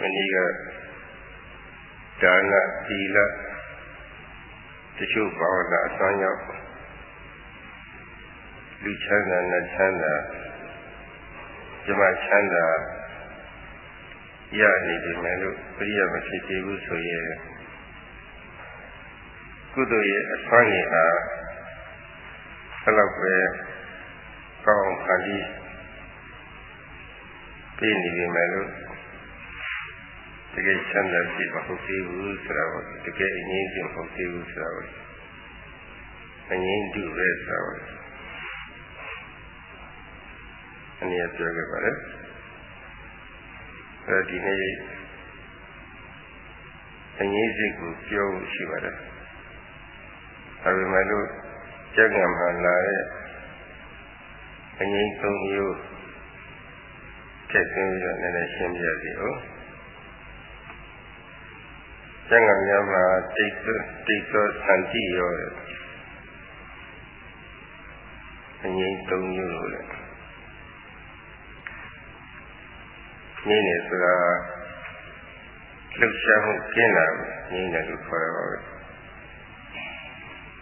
မနေ့ကဒါနသီလတချို့ဘာဝနာအစွမ်းရောက်လူချမ်းသာနဲ့ချမ်းသာဇမချမ်းသာရနေပြီမယ်လို့ပြည့်ရမဖြစ်သေးဘူးဆိုရင်ကုသိုလ်ရဲ့အစွမ်းရည်ဟာဘယ်လောက်ပဲကောင်းဖန်ပြီးပြနေပြီမယ်လို့တ ကယ်ချမ်းသာရှိမဟုတ်သေးဘူးဆိုတာကိုတကယ်အငြင်းချင်းမဟုတ်သေးဘူးဆိုတာကိုအငြင်းတူပဲဆိုတာကိုအနည်းပြောခဲ့ပါတယ်အဲဒီနေ့အငြင်းစိတ်ကိုပြောဖို့ရှိပါတယ်ဒါပေမဲ့လို့ကြက်ကံမှာလာတဲ့အငြင်းသုံးမျိုးထည့်သွင်းပြီးတော့နည်းနည်းရှင်းပြစီဦး ကျန်ကများမှာတိတ်တိတ်သောသံတိရောအငြိမ်းသုံးမျိုးလို့လေငြိမ်းနေဆိုတာလှုပ်ရှားမှုကျင်းလာငြိမ်းတယ်လို့ခေါ်ရပါပဲ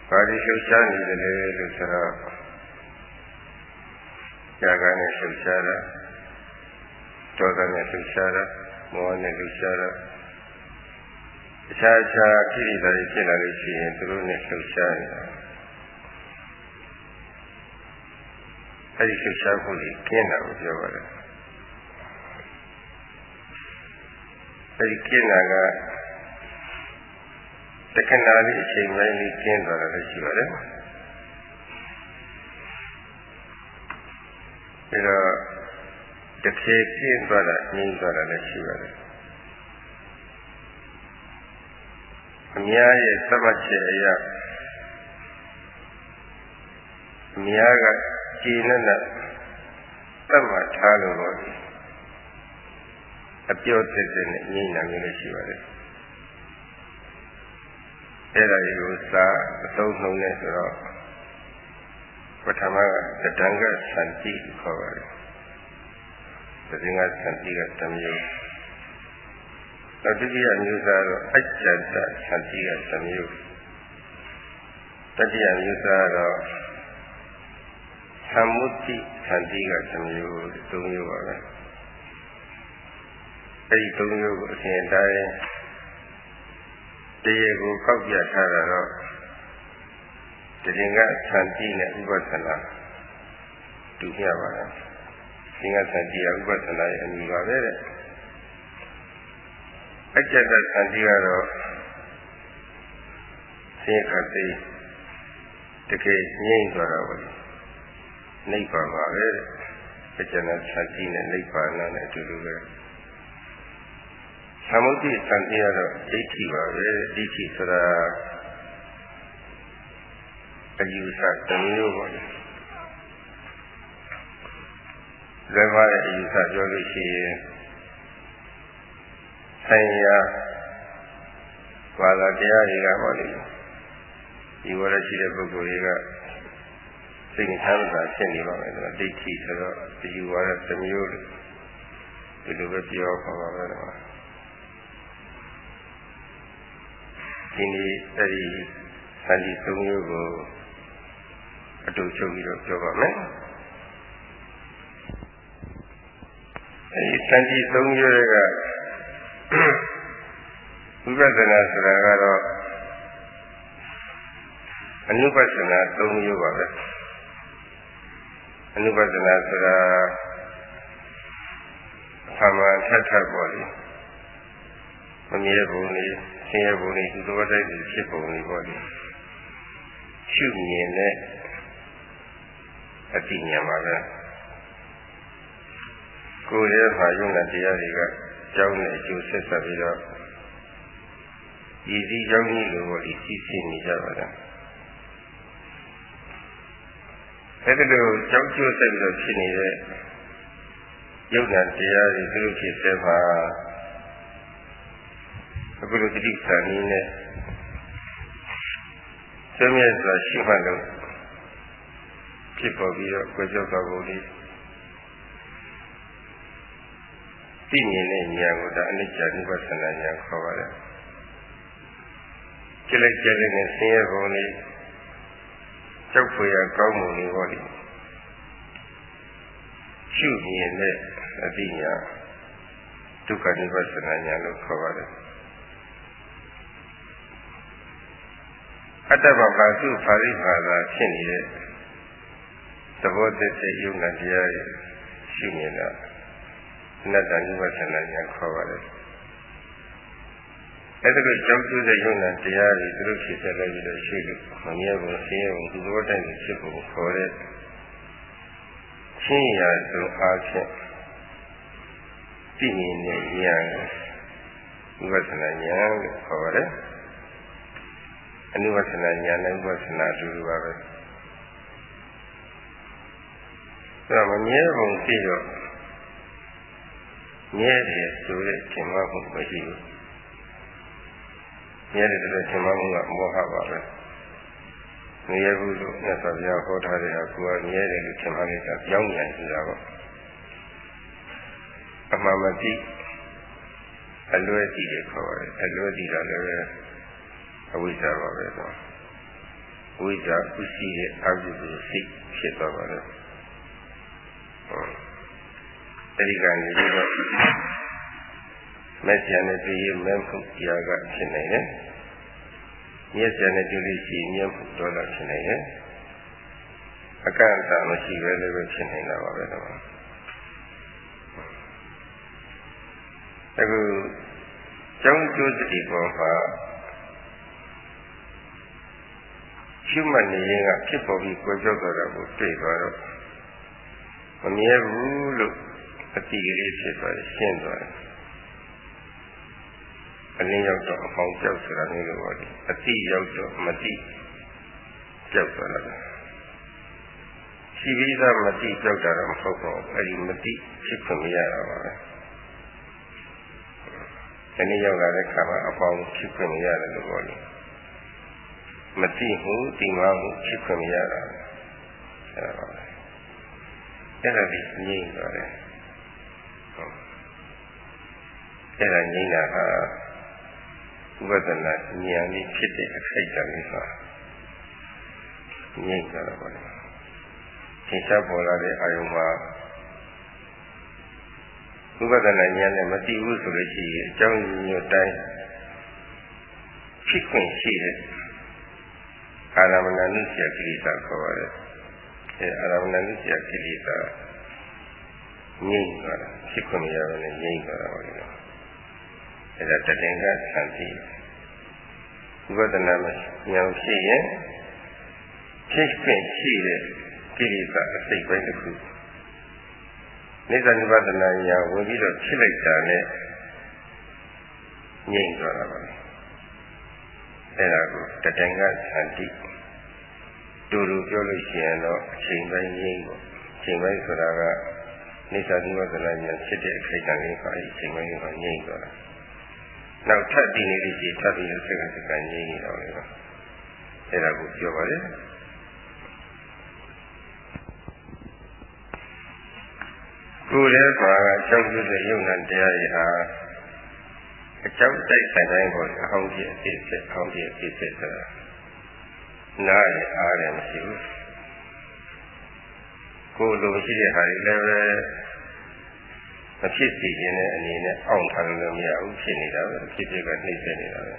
ဘာဒီလှုပ်ရှားနေတယ်လဲလို့ဆိုတော့ဇာကနဲ့လှုပ်ရှားတာဒေါသနဲ့လှုပ်ရှားတာမောဟနဲ့လှုပ်ရှားတာ အခြားအခြားကိရိတာတွေဖြစ်လာလို့ရှိရင်သူတို့နဲ့လှုပ်ရှားနေတာအဲဒီလှုပ်ရှားမှုတွေကျင်းတာကိုပြောပါတယ်အဲဒီကျင်းတာကတခဏလေးအချိန်ပိုင်းလေးကျင်းသွားတာလည်းရှိပါတယ်ဒါတော့တခေကျင်းသွားတာငြိမ်းသွားတာလည်းရှိပါတယ် အများရဲ့သတ်မှတ်ချက်အရာအများကကြည်နဲ့နဲ့သတ်မှတ်ထားလို့တော့အပြောသက်သက်နဲ့ငြိမ်းနိုင်လို့ရှိပါတယ်အဲ့ဒါကိုစာအသုံးနှုန်းနေဆိုတော့ပထမကတဏ္ဍကသန္တိခေါ်ပါတယ်။တတိယသန္တိကတမျိုး။ နောက်ဒုတိယမျိုးစားတော့အကျဉ်းသန္တိကတမျိုး။တတိယမျိုးစားတော့သမုတိသန္တိကတမျိုးသုံးမျိုးပါပဲ။အဲဒီသုံးမျိုးကိုအစဉ်တိုင်းတရားကိုကောက်ပြထားတာတော့တရင်ကသံတိနဲ့ဥပဒနာတူပြပါလားသင်္ကသံတိကဥပဒနာရဲ့အမိပါပဲတဲ့ အကျက်တသံတိကတော့သင်္ခတိတကယ်ငြိမ့်သွားတာပေါ့နိဗ္ဗာန်ပါပဲတဲ့အကျက်တသံတိနဲ့နိဗ္ဗာန်နဲ့အတူတူပဲသမုဒ္ဒိသံတိကတော့ဒိဋ္ဌိပါပဲဒိဋ္ဌိဆိုတာအယူဆတစ်မျိုးပေါ့လေဇမရဲ့အယူဆပြောလို့ရှိရင် ဆိုင်ရာဘာသာတရားတွေကပေါ့လေဒီဝရရှိတဲ့ပုဂ္ဂိုလ်တွေကစိတ်ချမ်းသာဖြစ်နေပါမယ်ဆိုတော့ဒိဋ္ဌိဆိုတော့ဒီယူဝါဒတစ်မျိုးလို့ဒီလိုပဲပြောပါပါပဲတော့ဒီနေ့အဲ့ဒီသန္တိသုံးမျိုးကိုအတူချုပ်ပြီးတော့ပြောပါမယ်အဲဒီသန္တိသုံးမျိုးတွေက ဝိပဿနာဆိုတာကတော့အနုပဿနာသုံးမျိုးပါပဲအနုပဿနာဆိုတာသာမန်ထက်ထက်ပေါ်လေမမြဲပုံလေးဆင်းရဲပုံလေးဒီလိုတိုက်ဖြစ်ပုံလေးပေါ့လေရှုမြင်တဲ့အတိညာပါပဲကိုယ်ရဲ့မှာယုံတဲ့တရားတွေက ကြောင်းနဲ့အကျိုးဆက်ဆက်ပြီးတော့ရည်စည်းကြောင်းကြီးလိုပေါ့ဒီစီးစီးနေကြပါလားအဲဒီလိုကြောင်းကျိုးဆက်ပြီးတော့ဖြစ်နေတဲ့ယုံတဲ့တရားတွေသူတို့ဖြစ်တဲ့မှာအခုလိုတတိပ္ပာနည်းနဲ့ဆွေးမြဲစွာရှိမှလို့ဖြစ်ပေါ်ပြီးတော့ကြွကြောက်တော်ကိုလေး သိမြင်တဲ့ဉာဏ်ကိုဒါအနိစ္စနိဗ္ဗာန်ဉာဏ်ခေါ်ပါတယ်ကြိလိုက်ကြလိုက်နဲ့ဆင်းရဲကုန်လေးကြောက်ဖွယ်ရကောင်းမှုလေးဟောဒီရှုမြင်တဲ့အသိဉာဏ်ဒုက္ခနိဗ္ဗာန်ဉာဏ်လို့ခေါ်ပါတယ်အတ္တဘဘာစုဖာရိဘာသာဖြစ်နေတဲ့သဘောတည်းတဲ့ယုံနာတရားရဲ့ရှုမြင်တာ နတ္တနိဝသနာညာခေါ်ပါတယ်အဲ့ဒါကိုကြောက်ကျတဲ့ယုံနာတရားတွေသူတို့ဖြစ်ဆက်လိုက်ပြီးတော့ရှုလို့မမြဲဘူးဆင်းရဲဘူးဒီသဘောတိုင်းကိုဖြစ်ဖို့ခေါ်တဲ့ရှင်းရဆိုအားဖြင့်သိမြင်တဲ့ဉာဏ်ဝိပဿနာဉာဏ်လို့ခေါ်ပါတယ်အနုဝသနာဉာဏ်နဲ့ဝိပဿနာအတူတူပါပဲအဲမမြဲပုံသိတော့ မြဲတယ်ဆိုတဲ့သင်္မမှုမရှိဘူးမြဲတယ်ဆိုတဲ့သင်္မမှုကမောဟပါပဲမြဲဘူးလို့မြတ်စွာဘုရားဟောထားတဲ့အခါကမြဲတယ်လို့သင်္မလိုက်တာကြောင်းပြန်ရှိတာပေါ့အမှန်မသိအလွဲတည်တယ်ခေါ်တယ်အလွဲတည်တာလည်းအဝိဇ္ဇာပါပဲတော့ဝိဇ္ဇာဥရှိတဲ့အပြုစုစိတ်ဖြစ်သွားပါလေ အဲဒီကနေပြီးတော့မက်ဆန်နဲ့တွေ့ရမဲမှုတရားကဖြစ်နေတယ်မျက်စံနဲ့တွေ့လို့ရှိရင်မျက်မှုဒေါသဖြစ်နေတယ်အကန့်အသတ်မရှိပဲလည်းပဲဖြစ်နေတာပါပဲတော့အခုကျောင်းကျိုးစတိပေါ်မှာရှုမှတ်နေရင်ကဖြစ်ပေါ်ပြီးကိုယ်ကြောက်တော့တာကိုတွေ့သွားတော့မမြဲဘူးလို့ အတိကလေးဖြစ်သွားတယ်ရှင်းသွားတယ်အလင်းရောက်တော့အပေါင်းကြောက်ဆိုတာမျိုးလိုပါလေအတိရောက်တော့မတိကြောက်သွားတာရှိပြီးသားမတိကြောက်တာတော့မဟုတ်ပါဘူးအဲဒီမတိဖြစ်ခွင့်မရတာပါပဲဒီနေ့ရောက်လာတဲ့ခါမှာအပေါင်းဖြစ်ခွင့်မရတယ်လို့ပြောလို့မသိမှုသိမှမှုဖြစ်ခွင့်မရတာအဲ့ဒါပါပဲအဲ့ဒါဒီငြိမ့်သွားတယ်ဟုတ် အဲ့ဒါငြိမ့်တာဟာဥပဒနာဉာဏ်လေးဖြစ်တဲ့အခိုက်အတန့်လေးပါငြိမ့်သွားတာပါလေသင်္ချပေါ်လာတဲ့အာယုံမှာဥပဒနာဉာဏ်နဲ့မသိဘူးဆိုလို့ရှိရင်အကြောင်းညွတ်တိုင်းဖြစ်ခွင့်ရှိတဲ့အာရမဏနုစီယကိလေသာခေါ်ပါတယ်အဲအာရမဏနုစီယကိလေသာငြိမ့်သွားတာဖြစ်ခွင့်မရဘဲနဲ့ငြိမ့်သွားတာပါလေ အဲဒါတတင်ကသံတိဝိပဿနာမှာဉာဏ်ရှိရင်ဖြစ်ခွင့်ရှိတဲ့ကိလေသာအစိတ်ပိုင်းတစ်ခုနိစ္စနိဗ္ဗာန်ဉာဏ်ဝင်ပြီးတော့ဖြစ်လိုက်တာနဲ့ငြိမ့်သွားတာပါအဲ့ဒါကိုတတိုင်ကသံတိတူတူပြောလို့ရှိရင်တော့အချိန်ပိုင်းငြိမ့်ပေါ့အချိန်ပိုင်းဆိုတာကနိစ္စနိဗ္ဗာန်ဉာဏ်ဖြစ်တဲ့အခိုက်အတန့်လေးပါအချိန်ပိုင်းကငြိမ့်သွားတာ နောက်ထပ်ပြီးနေလို့ရှိရင်ထပ်ပြီးစက္ကစက္ကငြိမ့်နေတော့လေအဲ့ဒါကိုပြောပါလေကိုယ်လည်းပါအကြောင်းပြုတဲ့ယုံနာတရားတွေဟာအကြောင်းတိုက်ဆိုင်တိုင်းပေါ်အဟောင်းကြီးအဖြစ်ဖြစ်အဟောင်းကြီးအဖြစ်ဖြစ်ဆိုတာနားရအားလည်းမရှိဘူးကိုယ်လိုရှိတဲ့ဟာတွေလည်းပဲ မဖြစ်စီခြင်းတဲ့အနေနဲ့အောင့်ထားလို့မရဘူးဖြစ်နေတာပဲဖြစ်ဖြစ်ကနှိမ့်ဆက်နေတာပဲ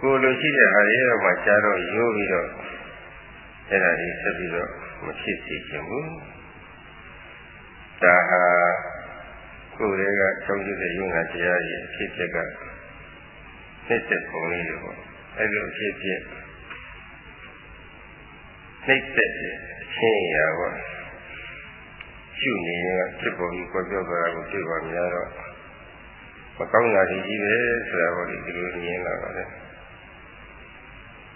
ကိုယ်လိုရှိတဲ့ဟာတွေတော့မှကြားတော့ရိုးပြီးတော့အဲ့ဒါကြီးဆက်ပြီးတော့မဖြစ်စီခြင်းဘူးဒါဟာကိုယ်တွေကသုံးရတဲ့ယုံနာတရားကြီးအဖြစ်ဖြစ်ကနှိမ့်ဆက်ပုံလေးတွေပေါ့အဲ့လိုအဖြစ်ဖြစ်နှိမ့်ဆက်တဲ့အချင်းရာပေါ့ ရှုနေရင်ဖြစ်ပေါ်ပြီးကိုပြောကြတာကိုတွေ့ပါများတော့မကောင်းတာကြီးပဲဆိုတာပေါ့ဒီလိုမြင်လာပါတယ်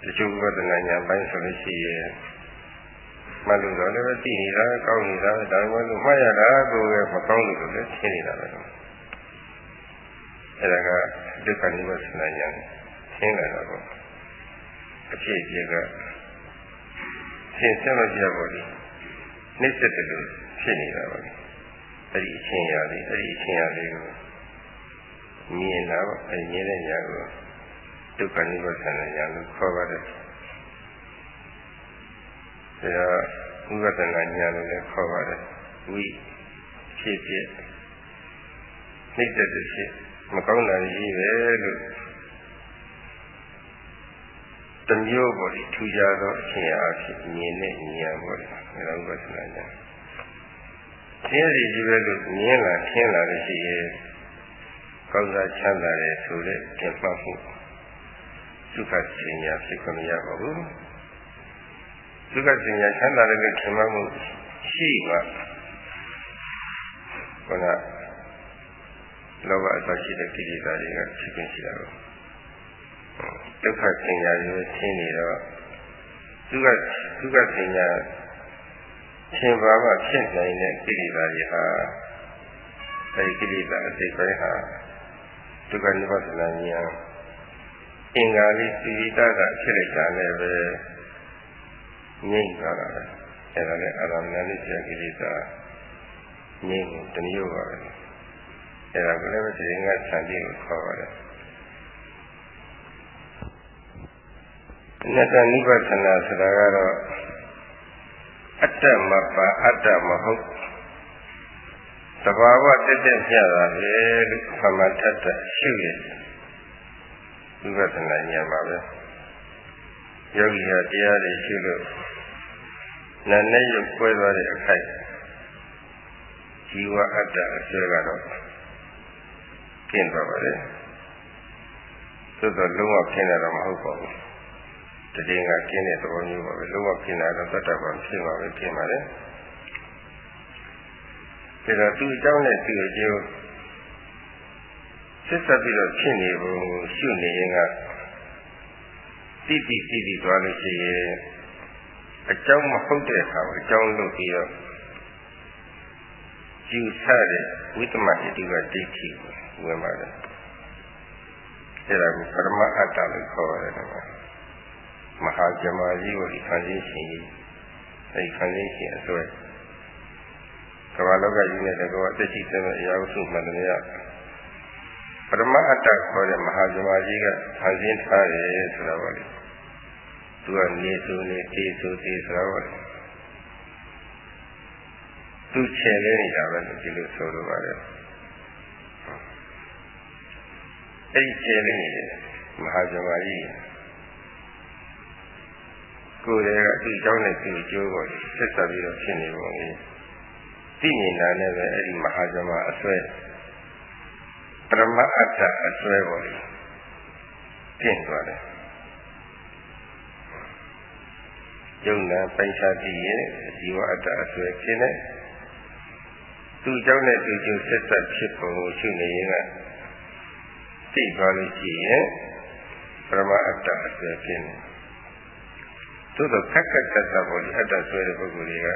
တချို့ဝဒနာညာပိုင်းဆိုလို့ရှိရင်မလို့တော့လည်းသိနေတာကောင်းနေတာဒါမှမဟုတ်မှတ်ရတာကိုယ်ကမကောင်းလို့လည်းရှင်းနေတာပဲအဲဒါကဒုက္ခနိဗ္ဗာန်ညာရှင်းလာတာပေါ့အဖြစ်အပျက်ကရှင်းဆက်မပြပါဘူးနှိစ္စတယ်လို့ ဖြစ်နေတာပါအဲ့ဒီအချင်းရာလေးအဲ့ဒီအချင်းရာလေးကိုမြင်လာပေါ့အဲ့မြင်တဲ့ညာကိုဒုက္ခနိဗ္ဗာန်ညာလို့ခေါ်ပါတယ်ဒါဝိပဿနာညာလို့လည်းခေါ်ပါတယ်ဝိဖြစ်ဖြစ်နှိမ့်တဲ့ဖြစ်မကောင်းတာကြီးပဲလို့တမျိုးပေါ်ဒီထူကြသောအချင်းအားဖြင့်မြင်နဲ့ဉာဏ်ပေါ်ဒီအဲဒါဥပဒနာဉာဏ် ရှင်းစီကြီးပဲလို့မြင်လာရှင်းလာလို့ရှိရင်ကောင်းစားချမ်းသာတယ်ဆိုတဲ့ကျင့်မှတ်မှုဒုက္ခစင်ညာဖြစ်ခွင့်မရပါဘူးဒုက္ခစင်ညာချမ်းသာတယ်လို့ကျင့်မှတ်မှုရှိမှခုနလောဘအစရှိတဲ့ကိလေသာတွေကဖြစ်ခြင်းရှိတာပေါ့ဒုက္ခဆင်ညာရိုးရှင်းနေတော့ဒုက္ခဒုက္ခဆင်ညာ ရှင်ဘာမှဖြစ်နိုင်တဲ့ကိလေသာတွေဟာအဲဒီကိလေသာအစိတ်ပိုင်းဟာဒုက္ခနိဗ္ဗာန်ဉာဏ်အင်္ဂါလေးသီရိတကဖြစ်လိုက်တာလည်းပဲငြိမ့်သွားတာပဲအဲဒါလည်းအာရမဏလေးပြကိလေသာငြိမ့်တမျိုးပါပဲအဲဒါကလည်းဒီငါဆန္ဒီကိုခေါ်ပါတယ်နတ္တနိဗ္ဗာန်ဆိုတာကတော့ အတ္တမပါအတ္တမဟုတ်သဘာဝတက်တက်ပြတာပဲလို့သမထတ္တရှုရဝိပဿနာဉာဏ်ပါပဲယောဂီဟာတရားတွေရှုလို့နာနဲ့ရုပ်ခွဲသွားတဲ့အခိုက်ဇီဝအတ္တအစွဲကတော့ကျင့်သွားပါလေသို့တော့လုံးဝကျင့်ရတော့မဟုတ်ပါဘူး တည်င်းကကျင်းတဲ့သဘောမျိုးပါပဲလုံးဝကျင်းတာတော့တတ်တတ်ပါဖြစ်ပါပဲကျင်းပါလေဒါတော့သူ့အကြောင်းနဲ့သူ့အကျိုးဆက်ဆက်ပြီးတော့ဖြစ်နေပုံရှုနေရင်ကတိတိတိတိသွားလို့ရှိရင်အကြောင်းမဟုတ်တဲ့အခါကိုအကြောင်းလုပ်ပြီးတော့ယူဆတဲ့ဝိတ္တမဣတိကဒိဋ္ဌိဝင်ပါတယ်အဲဒါကိုပရမအတ္တလို့ခေါ်ရတယ်ကွာ မဟာဇမာကြီးကိုဒီခံရင်းရှင်ကြီးအဲဒီခံရင်းရှင်အစွဲကမ္ဘာလောကကြီးနဲ့တကောအသက်ရှိတဲ့အရာစုမှန်တယ်ပရမအတ္တခေါ်တဲ့မဟာဇမာကြီးကခံရင်းထားတယ်ဆိုတာပါလေသူကနေသူနေတေသူတေဆိုတာပါလေသူချယ်လဲနေတာပဲဒီလိုဆိုလိုပါတယ်အဲ့ဒီချယ်လဲနေတဲ့မဟာဇမာကြီး ကိုယ်တည်းကဒီเจ้าနဲ့ဒီအကျိုးကိုဆက်ဆက်ပြီးတော့ဖြစ်နေပုံကြီးသိမြင်တာနဲ့ပဲအဲ့ဒီမဟာဇမအစွဲပရမအတ္တအစွဲပေါ်ကြီးကျင့်သွားတယ်ယုံနာပိုင်ခြားပြီးရဲ့ဇီဝအတ္တအစွဲကျင့်တဲ့သူเจ้าနဲ့ဒီကျိုးဆက်ဆက်ဖြစ်ပုံကိုရှုနေရင်ကသိသွားလို့ရှိရင်ပရမအတ္တအစွဲကျင့်တယ် သို့တော့ခက်ခက်တတ်တတ်ပေါ်ဒီအတ္တဆွဲတဲ့ပုဂ္ဂိုလ်တွေက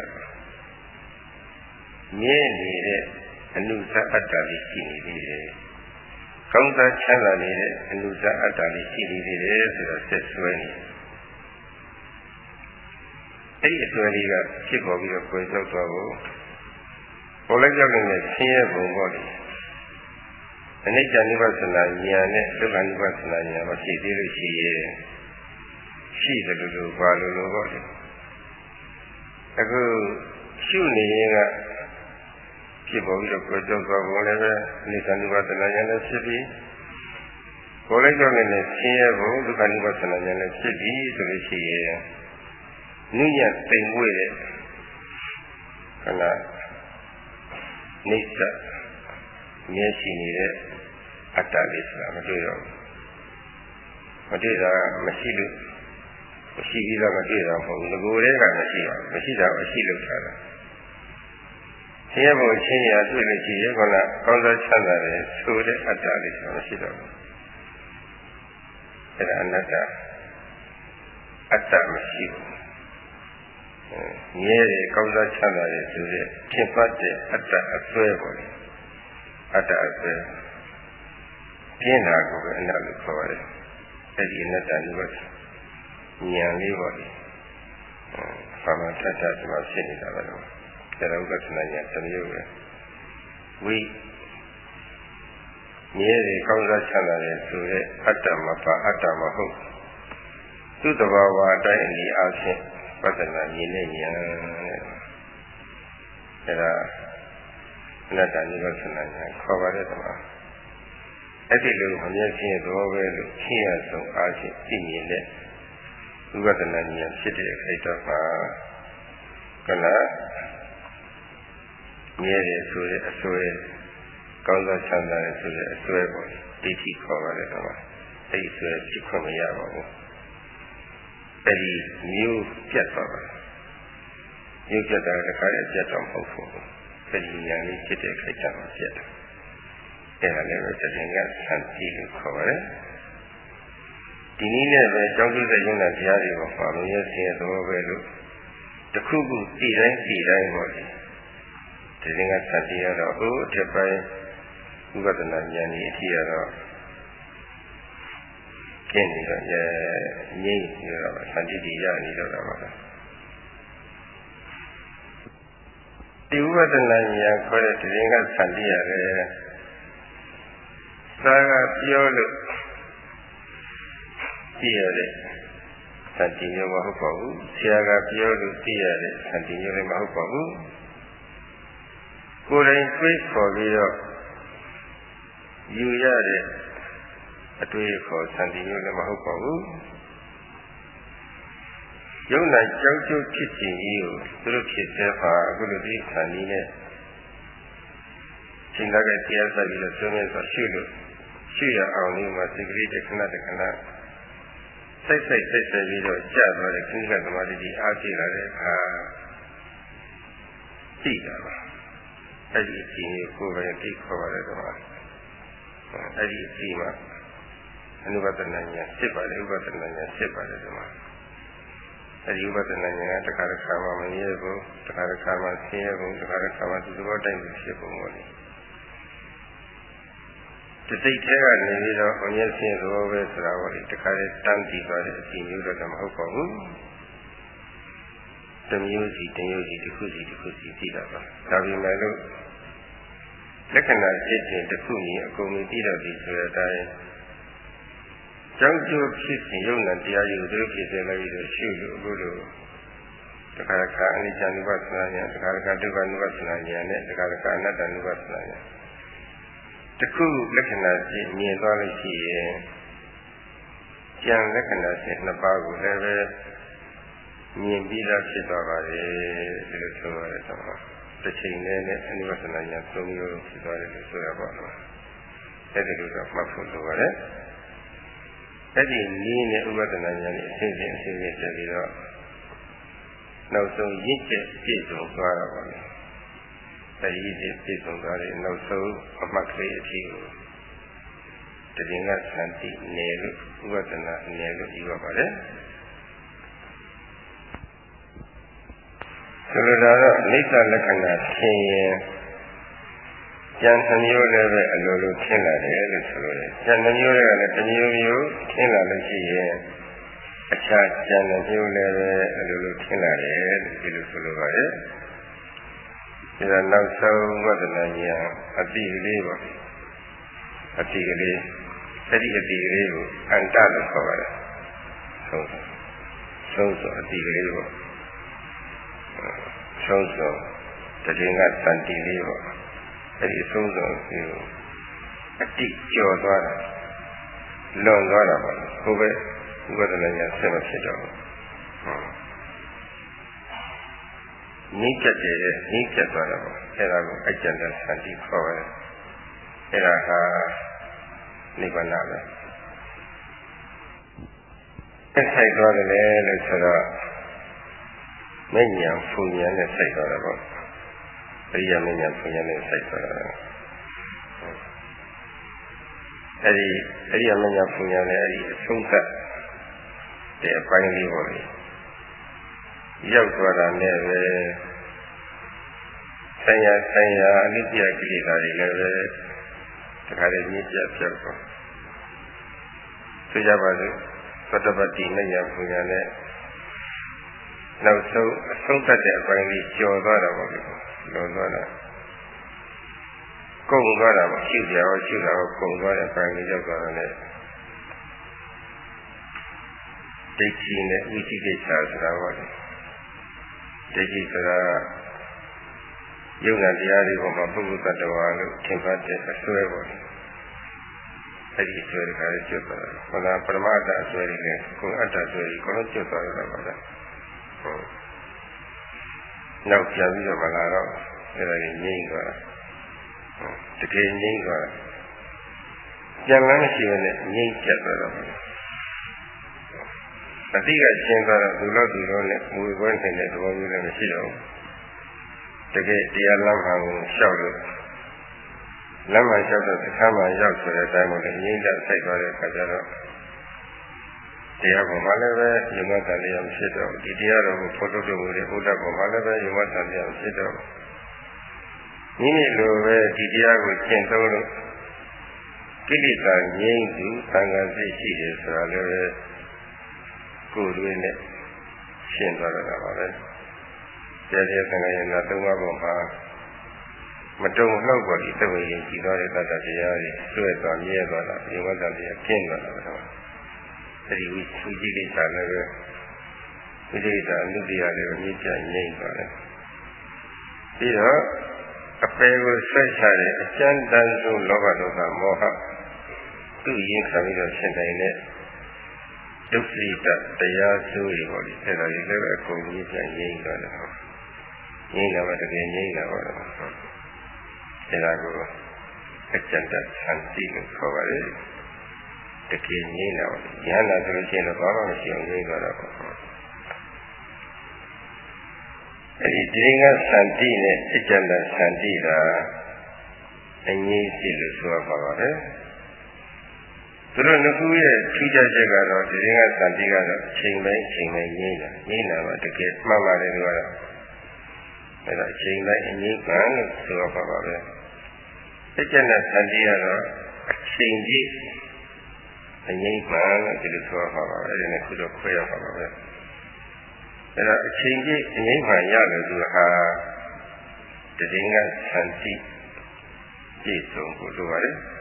မြဲနေတဲ့အနုဇအတ္တလေးရှိနေသေးတယ်။ကောင်းစားချမ်းသာနေတဲ့အနုဇအတ္တလေးရှိနေသေးတယ်ဆိုတော့ဆက်ဆွဲနေ။အဲ့ဒီအစွဲလေးကဖြစ်ပေါ်ပြီးတော့ကိုယ်ရောက်သွားဖို့ပေါ်လိုက်ရောက်နေတဲ့ဆင်းရဲပုံပေါ့လေ။အနိစ္စနိဗ္ဗာန်ဉာဏ်နဲ့ဒုက္ခနိဗ္ဗာန်ဉာဏ်မရှိသေးလို့ရှိရဲ့ ရှိတယ်လို့လို့ပါလို့လို့ပေါ့လေအခုရှုနေရင်ကဖြစ်ပေါ်ပြီးတော့ကိုယ်ကြောက်သွားပုံလည်းပဲအနိစ္စနိဗ္ဗာန်ဉာဏ်လည်းဖြစ်ပြီးကိုယ်လည်းကြောက်နေတဲ့ဆင်းရဲပုံဒုက္ခနိဗ္ဗာန်ဉာဏ်လည်းဖြစ်ပြီးဆိုလို့ရှိရင်နိယတိမ်မွေ့တဲ့ခဏနေစမျက်ရှိနေတဲ့အတ္တလေးဆိုတာမတွေ့တော့ဘူးမတွေ့တာမရှိလို့ မရှိပြီးတော့မတွေ့တော့မဟုတ်ဘူးငကိုယ်တည်းကမရှိပါဘူးမရှိတာမရှိလို့ထားတာဆင်းရဲပုံချင်းရတွေ့လို့ရှိရင်ကကောင်းစားချမ်းသာတယ်ဆိုတဲ့အတ္တလေးဆိုမရှိတော့ဘူးအဲ့ဒါအနတ္တအတ္တမရှိဘူးမြဲတယ်ကောင်းစားချမ်းသာတယ်ဆိုတဲ့ဖြစ်ပတ်တဲ့အတ္တအစွဲပေါ်တယ်အတ္တအစွဲပြင်းတာကိုပဲအနတ္တလို့ခေါ်ရတယ်အဲ့ဒီအနတ္တလို့ ဉာဏ်လေးပေါ့လေ။ဘာမှထပ်ထပ်ဒီမှာဖြစ်နေတာပဲလို့။ဒါတော့ဥပဒနာဉာဏ်တစ်မျိုးပဲဝိမြဲတယ်ကောင်းစားချမ်းသာတယ်ဆိုတဲ့အတ္တမပါအတ္တမဟုတ်သူ့တဘာဝအတိုင်းအနေအချင်းပဿနာမြင်နေဉာဏ်တဲ့အဲဒါအနတ္တနိဗ္ဗာန်ဉာဏ်ခေါ်ပါတယ်တမအဲ့ဒီလိုအမြဲချင်းသဘောပဲလို့ရှင်းရဆုံးအားဖြင့်သိမြင်တဲ့ ဝိပဿနာဉာဏ်ဖြစ်တဲ့ခိုက်တော့မှာကနမြဲတယ်ဆိုတဲ့အစွဲကောင်းသောချမ်းသာတယ်ဆိုတဲ့အစွဲပေါ့ဒိဋ္ဌိခေါ်ပါတယ်တော့အဲ့ဒီအစွဲဖြစ်ခွင့်မရပါဘူးအဲ့ဒီမျိုးပြတ်သွားပါတယ်မျိုးပြတ်တာတခါတည်းပြတ်တော့မဟုတ်ဘူးအဲ့ဒီဉာဏ်လေးဖြစ်တဲ့ခိုက်တော့ပြတ်တယ်အဲ့ဒါလည်းပဲတည်ငါဆန့်ကြည့်လို့ခေါ်ပါတယ် ဒီနည်းနဲ့ပဲကြောင်းကျိုးတဲ့ယုံနာတရားတွေကိုပါလို့ရဆင်းရဲသဘောပဲလို့တခုခုတည်တိုင်းတည်တိုင်းပေါ့ဒီဒီငါဆန့်ကြည့်ရတော့ဟိုအထက်ပိုင်းဥပဒနာဉာဏ်ကြီးအထိရတော့ကျင့်နေတော့အဲငြိမ့်နေတော့ဆန့်ကြည့်တည်ရနေတော့တာပါဒီဥပဒနာဉာဏ်ခေါ်တဲ့ဒီငါဆန့်ကြည့်ရတယ်သာကပြောလို့ သိရတဲ့သတိမျိုးမဟုတ်ပါဘူးဆရာကပြောလို့သိရတဲ့သတိမျိုးလည်းမဟုတ်ပါဘူးကိုယ်တိုင်တွေးခေါ်ပြီးတော့ယူရတဲ့အတွေ့အခေါ်သတိမျိုးလည်းမဟုတ်ပါဘူးယုံနိုင်ကြောက်ကြုတ်ဖြစ်ခြင်းကြီးကိုသူတို့ဖြစ်စေပါအခုလိုဒီသတိနဲ့ချိန်လာတဲ့တရားစပြီးတော့ဆွေးနွေးဆိုရှုလို့ရှုရအောင်လေးမှာစိတ်ကလေးတစ်ခဏတစ်ခဏ စိတ်စိတ်စိတ်စိတ်ပြီးတော့ကြာသွားတဲ့ခိကသမာဓိကြီးအားကြည့်လာတဲ့အခါကြည့်တာပါအဲ့ဒီအချိန်ကိုကိုယ်ပဲသိခေါ်ရတယ်တော့အဲ့ဒီအချိန်မှာအနုပဒနာညာစစ်ပါလေဥပဒနာညာစစ်ပါလေဒီမှာအဲ့ဒီဥပဒနာညာကတခါတစ်ခါမှမရဲဘူးတခါတစ်ခါမှဆင်းရဲဘူးတခါတစ်ခါမှဒီသဘောတိုင်းဖြစ်ပုံပေါ့လေတစိ တ်ထဲကနေပြီးတော့အမြဲဆင်းသဘောပဲဆိုတာပေါ့လေတခါလေတန်းတည်သွားတဲ့အစီမျိုးတော့မဟုတ်ပါဘူးတမျိုးစီတမျိုးစီတစ်ခုစီတစ်ခုစီသိတာပါဒါပေမဲ့လို့လက္ခဏာဖြစ်ခြင်းတစ်ခုကြီးအကုန်လုံးသိတော့ပြီဆိုတဲ့အတိုင်းကြောင့်ကျိုးဖြစ်ခြင်းယုံနာတရားယူသူဖြစ်စေလိုက်ပြီးတော့ရှုလို့အခုလိုတခါတခါအနိစ္စ ानु ပသနာဉာဏ်တခါတခါဒုက္ခ ानु ပသနာဉာဏ်နဲ့တခါတခါအနတ္တ ानु ပသနာဉာဏ် တခုလက္ခဏာရှိမြင်သွားလို့ရှိရင်ကျန်လက္ခဏာရှိနှစ်ပါးကိုလည်းပဲမြင်ပြီးသားဖြစ်သွားပါလေဒီလိုဆိုရတဲ့တော့တစ်ချိန်နဲ့နဲ့အနိဝသနာညာသုံးမျိုးဖြစ်သွားတယ်လို့ဆိုရပါတော့အဲ့ဒီလိုတော့မှတ်ဖို့လိုပါတယ်အဲ့ဒီနည်းနဲ့ဥပဒနာညာနဲ့အစဉ်စဉ်အစဉ်စဉ်တက်ပြီးတော့နောက်ဆုံးရင့်ကျက်ပြည့်စုံသွားတာပါလေ တတိတိပြည့်စုံသွားတဲ့နောက်ဆုံးအမှတ်ကလေးအထိကိုတည်ငါသန္တိနယ်လို့ဥပဒနာနယ်လို့ပြောပါတယ်ဆိုလိုတာတော့အိဋ္ဌလက္ခဏာဖြစ်ရင်ဉာဏ်နှမျိုးလည်းပဲအလိုလိုထင်လာတယ်လို့ဆိုလိုတယ်ဉာဏ်နှမျိုးတွေကလည်းတစ်မျိုးမျိုးထင်လာလို့ရှိရင်အခြားဉာဏ်နှမျိုးလည်းပဲအလိုလိုထင်လာတယ်လို့ဒီလိုဆိုလိုပါတယ် ဒါနောက်ဆုံးဝဒနာဉာဏ်အတိကလေးပါအတိကလေးအဲ့ဒီအတိကလေးကိုအန္တလို့ခေါ်ပါတယ်ဆုံးဆုံးဆိုအတိကလေးပေါ့ဆုံးစုံတည်ငါတန်တီလေးပေါ့အဲ့ဒီဆုံးစုံကိုအတိကျော်သွားတာလွန်သွားတာပေါ့ဟိုပဲဥပဒနာညာဆက်မဖြစ်တော့ဘူး နိစ္စတည်းနိစ္စသွားတာပေါ့အဲ့ဒါကိုအကျဉ်းတသန်တိခေါ်ရတယ်အဲ့ဒါဟာနိဗ္ဗာန်ပဲအဲ့ဆိုင်သွားတယ်လို့ဆိုတော့မဉ္ဇဉ်ဖူဉ္ဇဉ်နဲ့စိုက်သွားတာပေါ့အရိယာမဉ္ဇဉ်ဖူဉ္ဇဉ်နဲ့စိုက်သွားတာအဲ့ဒီအရိယာမဉ္ဇဉ်ဖူဉ္ဇဉ်နဲ့အဲ့ဒီအဆုံးသတ်တဲ့အပိုင်းလေးပေါ့လေ ရောက်သွားတာနဲ့ပဲဆံရဆံရအနိစ္စကိလေသာတွေလည်းပဲတခါတည်းညစ်ကြပြောက်သွားဆိုကြပါစို့သတ္တပတိမဉ္ဇဉ်ဖူဉ္ဇဉ်နဲ့နောက်ဆုံးအဆုံးသတ်တဲ့အပိုင်းလေးကျော်သွားတာပေါ့လေလွန်သွားတာကုံသွားတာပေါ့ရှုကြရောရှုတာကိုကုံသွားတဲ့ပိုင်းကိုရောက်သွားတယ်လေဒိဋ္ဌိနဲ့ဝိသိကိစ္စဆိုတာပေါ့လေ ဒိဋ္ဌိဆိုတာယုံနာတရားတွေပေါ်မှာပုဂ္ဂိုလ်တ attva လို့ထင်မှတ်တဲ့အစွဲပေါ့လေအဲ့ဒီအစွဲတွေကလည်းကျွတ်သွားတယ်ဟောတာပရမတ္တအစွဲတွေနဲ့ကိုယ်အတ္တအစွဲတွေအကုန်လုံးကျွတ်သွားတယ်ပါဗျာဟုတ်နောက်ပြန်ပြီးတော့မလာတော့အဲ့ဒါကြီးငြိမ့်သွားတာတကယ်ငြိမ့်သွားတာပြန်လန်းမရှိဘဲနဲ့ငြိမ့်ကျက်သွားတော့ အတိကရှင်းသွားတော့သူလို့သူလို့နဲ့မူဝဲနေတဲ့သဘောမျိုးလည်းမရှိတော့ဘူးတကယ်တရားလမ်းမှန်ကိုရှောက်လို့လမ်းမှန်လျှောက်တော့အခါမှရောက်ဆိုတဲ့အတိုင်းကိုလည်းငြိမ့်တဆိုင်သွားတဲ့အခါကျတော့တရားပေါ်မှာလည်းပဲယမတန်တရားဖြစ်တော့ဒီတရားတော်ကိုဖော်ထုတ်လို့တဲ့ဘုရားပေါ်မှာလည်းပဲယမတန်တရားဖြစ်တော့မိမိလိုပဲဒီတရားကိုကျင့်သုံးလို့ကိလေသာငြိမ့်သူသံဃာစိတ်ရှိတယ်ဆိုတာလည်းပဲ ကိုယ်တွေနဲ့ရှင်းသွားတာပါပဲတရားတရားသံဃာယနာသုံးပါးပေါ်မှာမတုံ့လောက်ပေါ်ဒီသဝေရင်ကြည်သွားတဲ့တတ္တတရားတွေတွေ့သွားမြဲသွားတာယမတန်တရားကျင့်သွားတာပါအဲဒီဝိသုจิကိစ္စလည်းပဲဝိသေသအနုတရားလည်းအမြင့်ပြငြိမ့်သွားတယ်ပြီးတော့အပေကိုဆွဲချတဲ့အကျဉ်းတန်းဆုံးလောဘဒေါသမောဟသူ့ရင်ခံပြီးတော့ရှင်းတိုင်းတဲ့ ဒုက္ခိတတရားစိုးရီပေါ့လေအဲ့ဒါကြီးလည်းအကုန်ကြီးပြန်ငြိမ့်သွားတယ်ဟောငြိမ့်တော့တကယ်ငြိမ့်တာပေါ့လေအဲ့ဒါကိုအကျဉ်းတန်းဆန်းတိလို့ခေါ်ပါလေတကယ်ငြိမ့်တာပေါ့ဉာဏ်လာဆိုလို့ရှိရင်တော့ဘာမှမရှိအောင်ငြိမ့်သွားတာပေါ့အဲဒီဒီရင်ကသန္တိနဲ့အကျဉ်းတန်းသန္တိတာအငြိမ့်စီလို့ဆိုရပါပါတယ် သူတို့နှစ်ခုရဲ့ထူးခြားချက်ကတော့ဒီရင်ကသန္တိကတော့ချိန်တိုင်းချိန်တိုင်းငြိမ့်တာငြိမ့်တာပါတကယ်မှန်ပါတယ်လို့ကတော့အဲဒါချိန်တိုင်းအငြိမ့်ကံလို့ဆိုရပါပါပဲအကျဉ်းတန်းသန္တိကတော့အချိန်ကြီးအငြိမ့်မှန်လို့ဒီလိုဆိုရပါပါအဲဒီနဲ့ခုတော့ခွဲရပါပါပဲအဲဒါအချိန်ကြီးအငြိမ့်မှန်ရလို့သူဟာတည်င်းကသန္တိပြည့်စုံဖို့လိုပါတယ်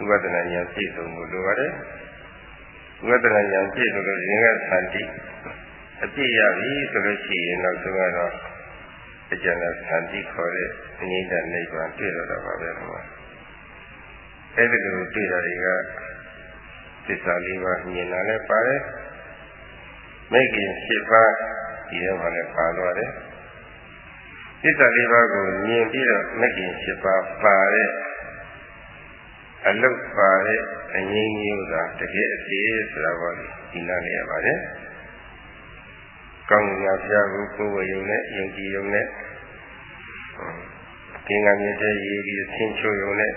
ဥပဒနာဉာဏ်ပြည့်စုံဖို့လိုပါတယ်ဥပဒနာဉာဏ်ပြည့်စုံလို့ရင်ကသန္တိအပြည့်ရပြီဆိုလို့ရှိရင်နောက်ဆုံးကတော့အကျဉ်းသန္တိခေါ်တဲ့အငြိမ့်တဲ့နိဗ္ဗာန်တွေ့တော့တာပါပဲကွာအဲ့ဒီလိုတွေ့တာတွေကသစ္စာလေးပါးမြင်လာလဲပါတယ်မိခင်၈ပါးဒီထဲမှာလည်းပါသွားတယ်သစ္စာလေးပါးကိုမြင်ပြီးတော့မိခင်၈ပါးပါတဲ့ အလုတ်ပါတဲ့အငြင်းမျိုးသာတကယ်အပြည့်ဆိုတာပေါ့ဒီနားနေရပါတယ်ကောင်းကင်ဘုရားကိုကိုယ်ဝေယုံနဲ့ယုံကြည်ယုံနဲ့သင်္ကန်းမြတ်တဲ့ရည်ပြီးဆင်းချိုးယုံနဲ့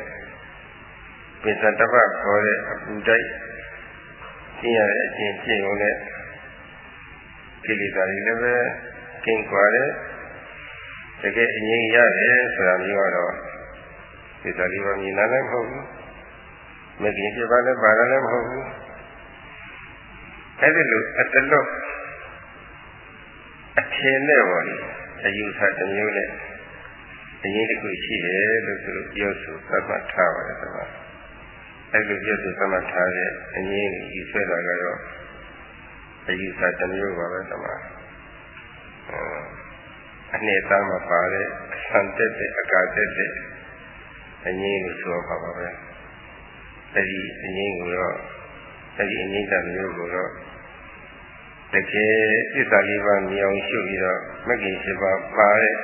ပိဿတပ္ပခေါ်တဲ့အပူတိုက်ရှင်းရတဲ့အချင်းပြည့်ုံနဲ့ကိလေသာတွေလည်းပဲကင်းကွာတယ်တကယ်အငြိမ်းရတယ်ဆိုတာမျိုးကတော့ဒီသာလေးပါမြင်လာလည်းမဟုတ်ဘူး မကင်ပြပါလည်းပါလည်းမဟုတ်ဘူးအဲ့ဒီလိုအတလွတ်အထင်နဲ့ပေါ့လေအယူဆတစ်မျိုးနဲ့အရင်တစ်ခုရှိတယ်လို့သူတို့ပြောဆိုသတ်မှတ်ထားပါတယ်ကွာအဲ့လိုပြည့်စုံသတ်မှတ်ထားတဲ့အငြင်းကိုယူဆွဲတာကတော့အယူဆတစ်မျိုးပါပဲတမအနှစ်သားမှာပါတဲ့အဆန်တက်တဲ့အကာတက်တဲ့အငြင်းကိုဆိုပါပါပဲ အဲ့ဒီအငြင်းကိုတော့အဲ့ဒီအငြင်းတမျိုးကိုတော့တကယ်သစ္စာလေးပါးမြင်အောင်ရှုပြီးတော့မဂ္ဂင်7ပါးပါတဲ့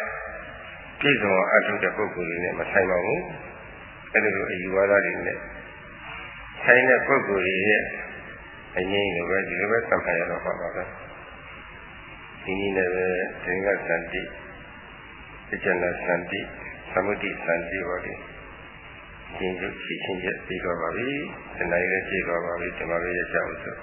ပြည့်စုံအထုတဲ့ပုဂ္ဂိုလ်တွေနဲ့မဆိုင်ပါဘူးအဲ့ဒီလိုအယူဝါဒတွေနဲ့ဆိုင်တဲ့ပုဂ္ဂိုလ်ရဲ့အငြိမ့်လိုပဲဒီလိုပဲသတ်မှတ်ရတော့ပါပါပဲဒီနည်းနဲ့ပဲသင်္ကသန္တိအကျဉ်းသန္တိသမုဒိသန္တိပါလေ ရှင်းချုပ်ရှင်းချက်ပြီးတော့ပါပြီဒီနိုင်လည်းကြည့်တော့ပါပြီဒီမှာပဲရကြအောင်ဆို